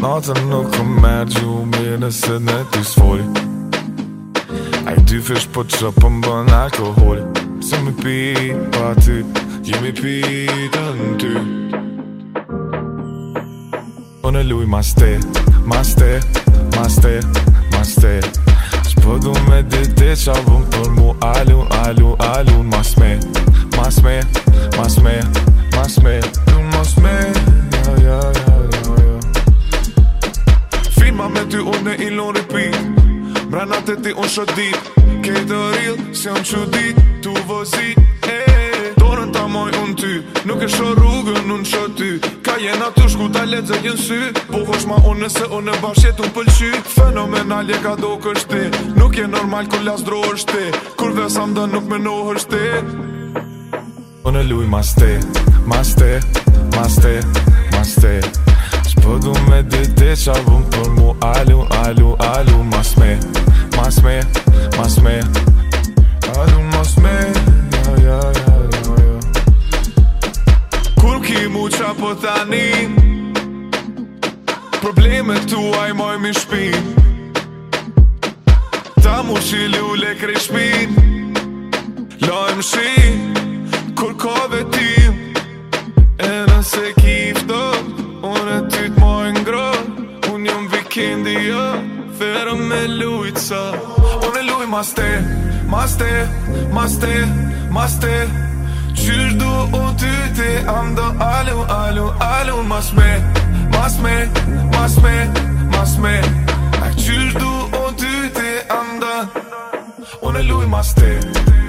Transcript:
Natën nuk ku mërë u mirë nëse në t'i A i dy fesh po që po bën alkoholi Se mi pi pa ty, gjë pi të në ty Unë në luj ma ste, ma ste, ma ste, ma ste Që du me dite që avëm për mu alun, alun, alun Ma sme, ma sme, ma sme, ma sme, ma ma sme, Në ilon lon repeat Mra të ti unë shodit Ke të rilë, se unë që Tu vozit, e Dorën ta moj unë ty Nuk e shor rrugën unë që ty Ka jenë atër shku ta ledë jenë sy Po hosh ma unë nëse unë e bashkë jetë unë pëlqy Fenomenal je ka do kështi Nuk je normal kër las dro është ti Kur dhe nuk me nohë është ti Unë e luj ma shte Ma shte Ma Ma Ma du me dy dy qa vëm për mu Alu, alu, alu Mas me, mas me, mas me Alu mas me Ja, ja, ja, ja, ja Kur ki mu qa po tani Problemet tu a moj mi shpin Ta mu shi lule kri shpin Lojmë shi Kur kove ti E nëse ki kindi jo Fërë me lujtë sa Unë e lujtë maste Maste, maste, maste Qyrë du o ty ti Am do alu, alu, alu Mas me, mas me, mas me, mas me A qyrë du o ty ti Am do Unë e lujtë maste Maste, maste,